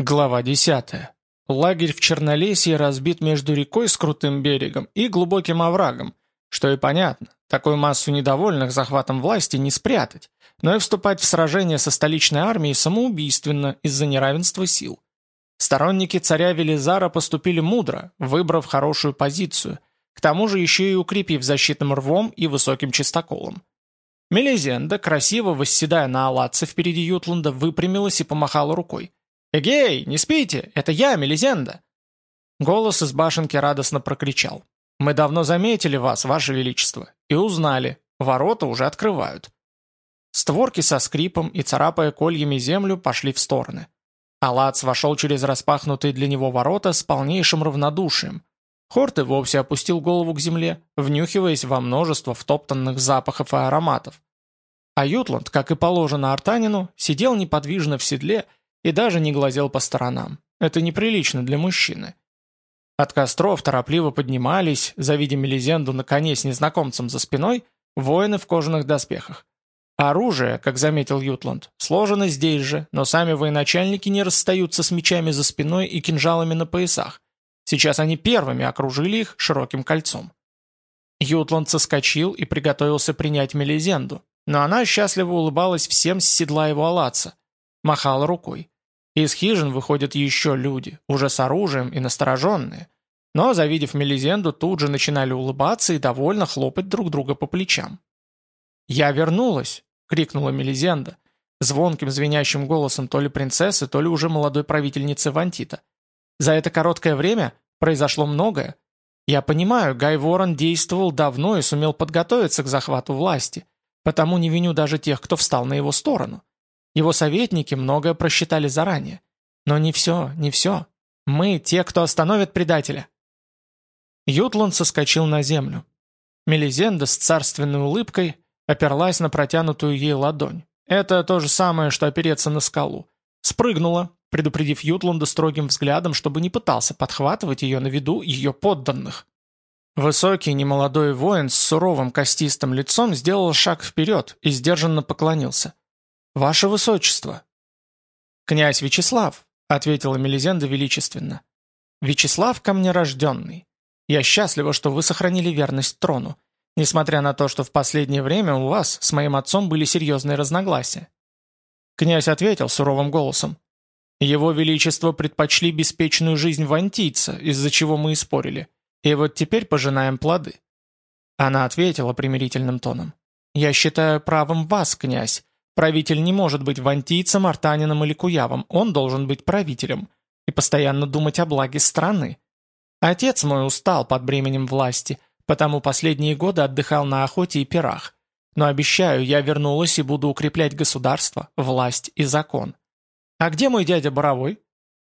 Глава 10. Лагерь в Чернолесье разбит между рекой с крутым берегом и глубоким оврагом, что и понятно, такую массу недовольных захватом власти не спрятать, но и вступать в сражение со столичной армией самоубийственно из-за неравенства сил. Сторонники царя Велизара поступили мудро, выбрав хорошую позицию, к тому же еще и укрепив защитным рвом и высоким чистоколом. Мелизенда, красиво восседая на алатце впереди Ютланда, выпрямилась и помахала рукой. «Эгей, не спите! Это я, Мелизенда!» Голос из башенки радостно прокричал. «Мы давно заметили вас, ваше величество, и узнали. Ворота уже открывают». Створки со скрипом и царапая кольями землю пошли в стороны. Алац вошел через распахнутые для него ворота с полнейшим равнодушием. Хорт вовсе опустил голову к земле, внюхиваясь во множество втоптанных запахов и ароматов. А Ютланд, как и положено артанину, сидел неподвижно в седле и даже не глазел по сторонам. Это неприлично для мужчины. От костров торопливо поднимались, завидя Мелизенду на коне с незнакомцем за спиной, воины в кожаных доспехах. Оружие, как заметил Ютланд, сложено здесь же, но сами военачальники не расстаются с мечами за спиной и кинжалами на поясах. Сейчас они первыми окружили их широким кольцом. Ютланд соскочил и приготовился принять Мелизенду, но она счастливо улыбалась всем с седла его алаца махала рукой. Из хижин выходят еще люди, уже с оружием и настороженные. Но, завидев Мелизенду, тут же начинали улыбаться и довольно хлопать друг друга по плечам. «Я вернулась!» — крикнула Мелизенда, звонким звенящим голосом то ли принцессы, то ли уже молодой правительницы Вантита. «За это короткое время произошло многое. Я понимаю, Гай Ворон действовал давно и сумел подготовиться к захвату власти, потому не виню даже тех, кто встал на его сторону. Его советники многое просчитали заранее. Но не все, не все. Мы те, кто остановит предателя. Ютланд соскочил на землю. Мелизенда с царственной улыбкой оперлась на протянутую ей ладонь. Это то же самое, что опереться на скалу. Спрыгнула, предупредив Ютланда строгим взглядом, чтобы не пытался подхватывать ее на виду ее подданных. Высокий немолодой воин с суровым костистым лицом сделал шаг вперед и сдержанно поклонился. «Ваше Высочество!» «Князь Вячеслав», — ответила Мелизенда величественно. «Вячеслав ко мне рожденный. Я счастлива, что вы сохранили верность трону, несмотря на то, что в последнее время у вас с моим отцом были серьезные разногласия». Князь ответил суровым голосом. «Его Величество предпочли беспечную жизнь вантийца, из-за чего мы и спорили. И вот теперь пожинаем плоды». Она ответила примирительным тоном. «Я считаю правым вас, князь, Правитель не может быть вантийцем, артанином или куявом, он должен быть правителем и постоянно думать о благе страны. Отец мой устал под бременем власти, потому последние годы отдыхал на охоте и пирах. Но обещаю, я вернулась и буду укреплять государство, власть и закон. А где мой дядя Боровой?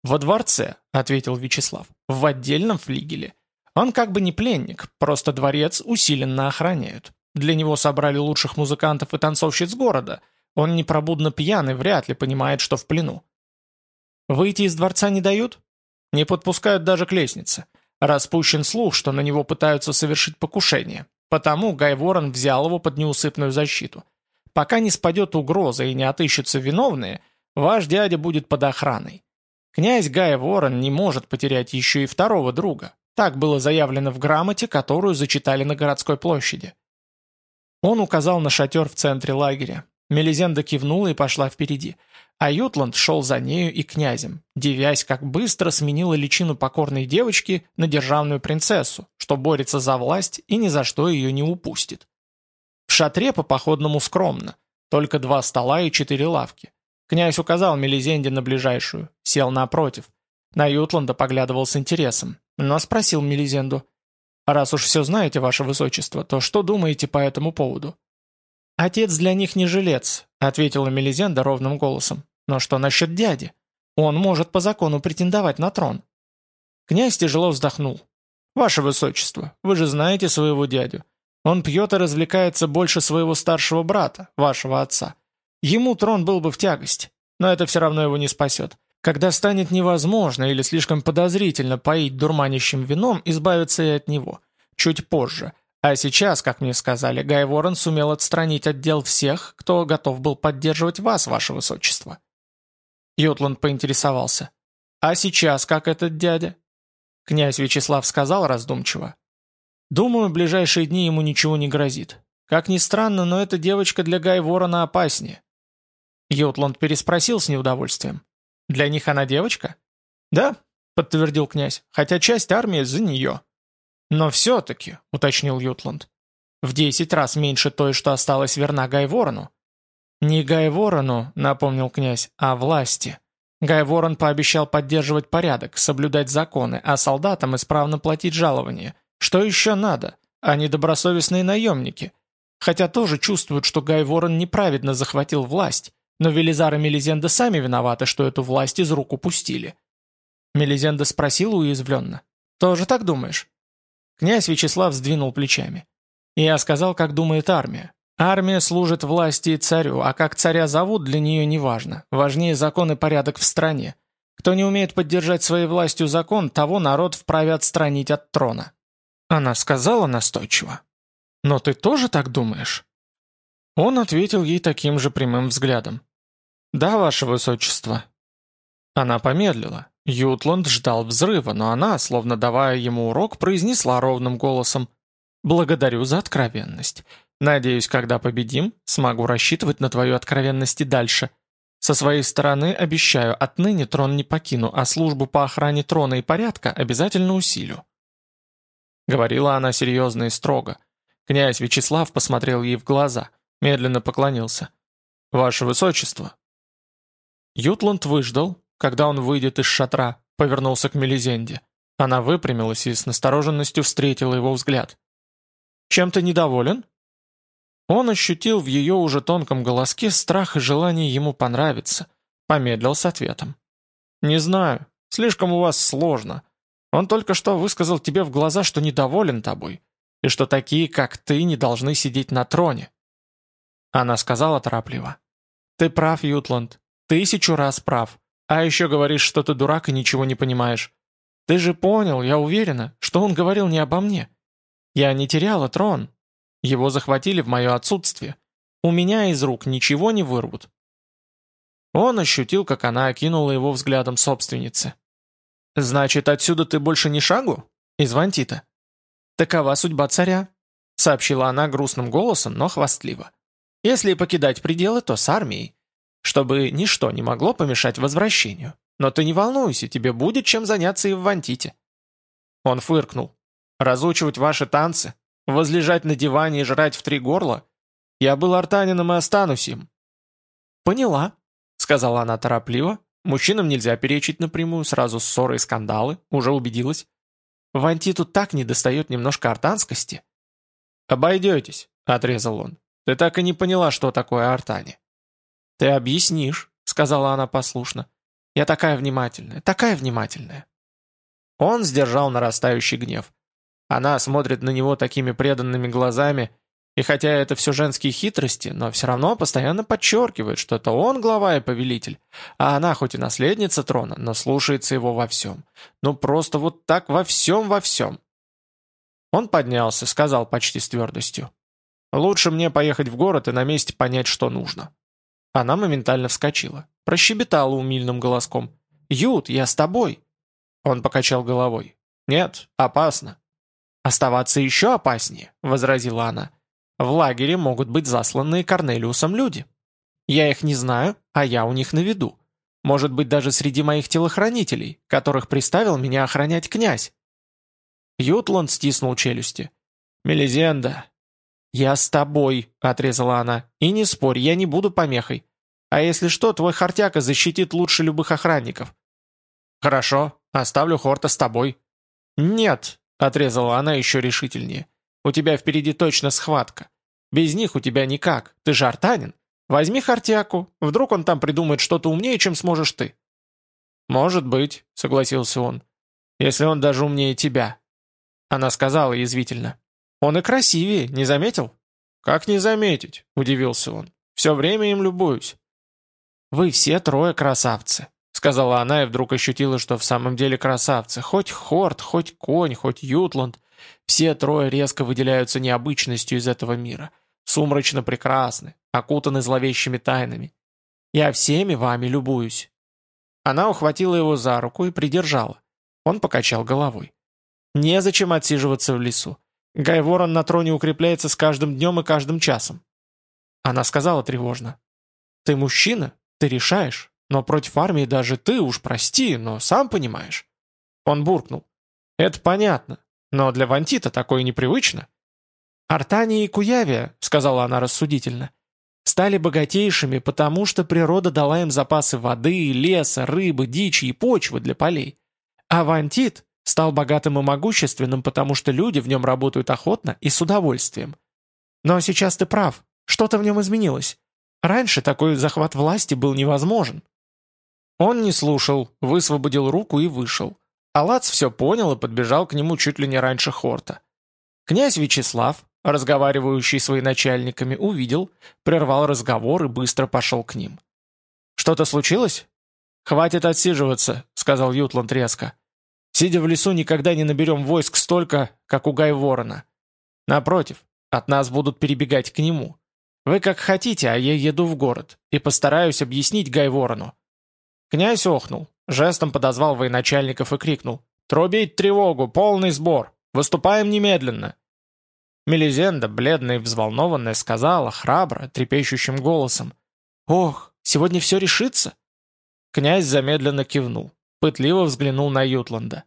Во дворце, ответил Вячеслав, в отдельном флигеле. Он как бы не пленник, просто дворец усиленно охраняют. Для него собрали лучших музыкантов и танцовщиц города – он непробудно пьяный, вряд ли понимает, что в плену. Выйти из дворца не дают? Не подпускают даже к лестнице. Распущен слух, что на него пытаются совершить покушение. Потому Гай Ворон взял его под неусыпную защиту. Пока не спадет угроза и не отыщутся виновные, ваш дядя будет под охраной. Князь Гай Ворон не может потерять еще и второго друга. Так было заявлено в грамоте, которую зачитали на городской площади. Он указал на шатер в центре лагеря. Мелизенда кивнула и пошла впереди, а Ютланд шел за нею и князем, девясь, как быстро сменила личину покорной девочки на державную принцессу, что борется за власть и ни за что ее не упустит. В шатре по-походному скромно, только два стола и четыре лавки. Князь указал Мелизенде на ближайшую, сел напротив. На Ютланда поглядывал с интересом, но спросил Мелизенду, «Раз уж все знаете, ваше высочество, то что думаете по этому поводу?» «Отец для них не жилец», — ответила Мелизенда ровным голосом. «Но что насчет дяди? Он может по закону претендовать на трон». Князь тяжело вздохнул. «Ваше Высочество, вы же знаете своего дядю. Он пьет и развлекается больше своего старшего брата, вашего отца. Ему трон был бы в тягость, но это все равно его не спасет. Когда станет невозможно или слишком подозрительно поить дурманящим вином, избавиться и от него. Чуть позже, а сейчас, как мне сказали, Гай Ворон сумел отстранить отдел всех, кто готов был поддерживать вас, ваше высочество. Йотланд поинтересовался. А сейчас как этот дядя?» Князь Вячеслав сказал раздумчиво. «Думаю, в ближайшие дни ему ничего не грозит. Как ни странно, но эта девочка для Гай Ворона опаснее». Йотланд переспросил с неудовольствием. «Для них она девочка?» «Да», — подтвердил князь, «хотя часть армии за нее». «Но все-таки», — уточнил Ютланд, «в десять раз меньше той, что осталась верна Гай Ворону». «Не Гай Ворону», — напомнил князь, — «а власти». Гай Ворон пообещал поддерживать порядок, соблюдать законы, а солдатам исправно платить жалования. Что еще надо? Они добросовестные наемники. Хотя тоже чувствуют, что Гай Ворон неправедно захватил власть, но Велизар и Мелизенда сами виноваты, что эту власть из рук упустили. Мелизенда спросила уязвленно. «Тоже так думаешь?» Князь Вячеслав сдвинул плечами. «Я сказал, как думает армия. Армия служит власти и царю, а как царя зовут, для нее не важно. Важнее закон и порядок в стране. Кто не умеет поддержать своей властью закон, того народ вправе отстранить от трона». Она сказала настойчиво. «Но ты тоже так думаешь?» Он ответил ей таким же прямым взглядом. «Да, ваше высочество». Она помедлила. Ютланд ждал взрыва, но она, словно давая ему урок, произнесла ровным голосом «Благодарю за откровенность. Надеюсь, когда победим, смогу рассчитывать на твою откровенность и дальше. Со своей стороны обещаю, отныне трон не покину, а службу по охране трона и порядка обязательно усилю». Говорила она серьезно и строго. Князь Вячеслав посмотрел ей в глаза, медленно поклонился. «Ваше Высочество». Ютланд выждал, когда он выйдет из шатра, повернулся к Мелизенде. Она выпрямилась и с настороженностью встретила его взгляд. «Чем ты недоволен?» Он ощутил в ее уже тонком голоске страх и желание ему понравиться. Помедлил с ответом. «Не знаю. Слишком у вас сложно. Он только что высказал тебе в глаза, что недоволен тобой, и что такие, как ты, не должны сидеть на троне». Она сказала торопливо. «Ты прав, Ютланд. Тысячу раз прав. А еще говоришь, что ты дурак и ничего не понимаешь. Ты же понял, я уверена, что он говорил не обо мне. Я не теряла трон, его захватили в мое отсутствие. У меня из рук ничего не вырвут». Он ощутил, как она окинула его взглядом собственницы. «Значит, отсюда ты больше не шагу? Из Вантита?» «Такова судьба царя», — сообщила она грустным голосом, но хвастливо. «Если покидать пределы, то с армией, чтобы ничто не могло помешать возвращению. Но ты не волнуйся, тебе будет чем заняться и в Вантите». Он фыркнул. «Разучивать ваши танцы? Возлежать на диване и жрать в три горла? Я был артанином и останусь им». «Поняла», — сказала она торопливо. «Мужчинам нельзя перечить напрямую, сразу ссоры и скандалы, уже убедилась. В Антиту так недостает немножко артанскости». «Обойдетесь», — отрезал он. «Ты так и не поняла, что такое артани». «Ты объяснишь», — сказала она послушно. «Я такая внимательная, такая внимательная». Он сдержал нарастающий гнев. Она смотрит на него такими преданными глазами, и хотя это все женские хитрости, но все равно постоянно подчеркивает, что это он глава и повелитель, а она хоть и наследница трона, но слушается его во всем. Ну просто вот так во всем во всем. Он поднялся, сказал почти с твердостью. «Лучше мне поехать в город и на месте понять, что нужно». Она моментально вскочила, прощебетала умильным голоском. «Ют, я с тобой!» Он покачал головой. «Нет, опасно. «Оставаться еще опаснее», — возразила она. «В лагере могут быть засланные Корнелиусом люди. Я их не знаю, а я у них на виду. Может быть, даже среди моих телохранителей, которых приставил меня охранять князь». Ютланд стиснул челюсти. «Мелизенда». «Я с тобой», — отрезала она. «И не спорь, я не буду помехой. А если что, твой Хартяка защитит лучше любых охранников». «Хорошо, оставлю Хорта с тобой». «Нет», Отрезала она еще решительнее. «У тебя впереди точно схватка. Без них у тебя никак. Ты же артанин. Возьми Хартиаку. Вдруг он там придумает что-то умнее, чем сможешь ты». «Может быть», — согласился он. «Если он даже умнее тебя». Она сказала язвительно. «Он и красивее, не заметил?» «Как не заметить?» — удивился он. «Все время им любуюсь». «Вы все трое красавцы», Сказала она и вдруг ощутила, что в самом деле красавцы. Хоть Хорт, хоть Конь, хоть Ютланд. Все трое резко выделяются необычностью из этого мира. Сумрачно прекрасны, окутаны зловещими тайнами. Я всеми вами любуюсь. Она ухватила его за руку и придержала. Он покачал головой. Незачем отсиживаться в лесу. Гай Ворон на троне укрепляется с каждым днем и каждым часом. Она сказала тревожно. «Ты мужчина, ты решаешь, но против армии даже ты, уж прости, но сам понимаешь». Он буркнул. «Это понятно, но для Вантита такое непривычно». «Артания и Куявия», — сказала она рассудительно, стали богатейшими, потому что природа дала им запасы воды, леса, рыбы, дичи и почвы для полей. А Вантит стал богатым и могущественным, потому что люди в нем работают охотно и с удовольствием. Но сейчас ты прав, что-то в нем изменилось. Раньше такой захват власти был невозможен. Он не слушал, высвободил руку и вышел. Алац все понял и подбежал к нему чуть ли не раньше Хорта. Князь Вячеслав, разговаривающий с военачальниками, увидел, прервал разговор и быстро пошел к ним. «Что-то случилось?» «Хватит отсиживаться», — сказал Ютланд резко. «Сидя в лесу, никогда не наберем войск столько, как у Гай Ворона. Напротив, от нас будут перебегать к нему. Вы как хотите, а я еду в город, и постараюсь объяснить Гай Ворону». Князь охнул, жестом подозвал военачальников и крикнул. «Трубить тревогу! Полный сбор! Выступаем немедленно!» Мелизенда, бледная и взволнованная, сказала, храбро, трепещущим голосом, «Ох, сегодня все решится?» Князь замедленно кивнул, пытливо взглянул на Ютланда.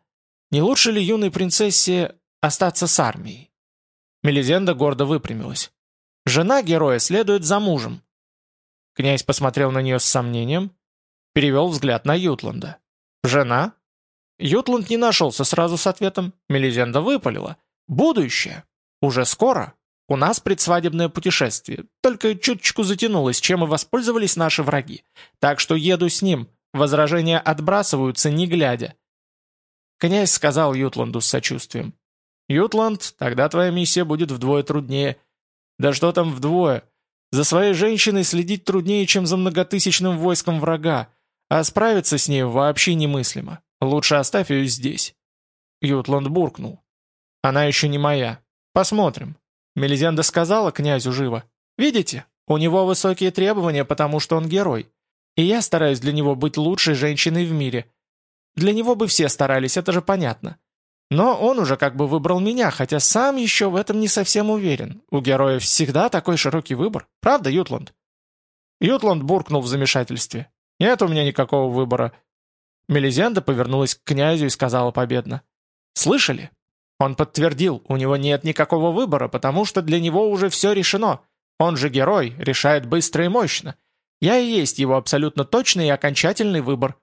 «Не лучше ли юной принцессе остаться с армией?» Мелизенда гордо выпрямилась. «Жена героя следует за мужем». Князь посмотрел на нее с сомнением, перевел взгляд на Ютланда. «Жена?» Ютланд не нашелся сразу с ответом. Мелизенда выпалила. «Будущее!» Уже скоро. У нас предсвадебное путешествие. Только чуточку затянулось, чем и воспользовались наши враги. Так что еду с ним. Возражения отбрасываются, не глядя. Князь сказал Ютланду с сочувствием. «Ютланд, тогда твоя миссия будет вдвое труднее». «Да что там вдвое? За своей женщиной следить труднее, чем за многотысячным войском врага, а справиться с ней вообще немыслимо. Лучше оставь ее здесь». Ютланд буркнул. «Она еще не моя. Посмотрим. Мелизенда сказала князю живо. Видите, у него высокие требования, потому что он герой. И я стараюсь для него быть лучшей женщиной в мире. Для него бы все старались, это же понятно. Но он уже как бы выбрал меня, хотя сам еще в этом не совсем уверен. У героев всегда такой широкий выбор. Правда, Ютланд? Ютланд буркнул в замешательстве. Нет у меня никакого выбора. Мелизенда повернулась к князю и сказала победно. «Слышали? Он подтвердил, у него нет никакого выбора, потому что для него уже все решено. Он же герой, решает быстро и мощно. Я и есть его абсолютно точный и окончательный выбор.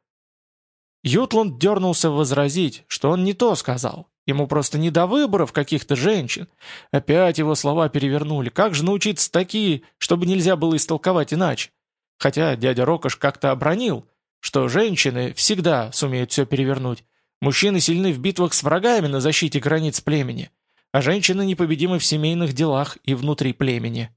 Ютланд дернулся возразить, что он не то сказал. Ему просто не до выборов каких-то женщин. Опять его слова перевернули. Как же научиться такие, чтобы нельзя было истолковать иначе? Хотя дядя Рокош как-то обронил, что женщины всегда сумеют все перевернуть. Мужчины сильны в битвах с врагами на защите границ племени, а женщины непобедимы в семейных делах и внутри племени.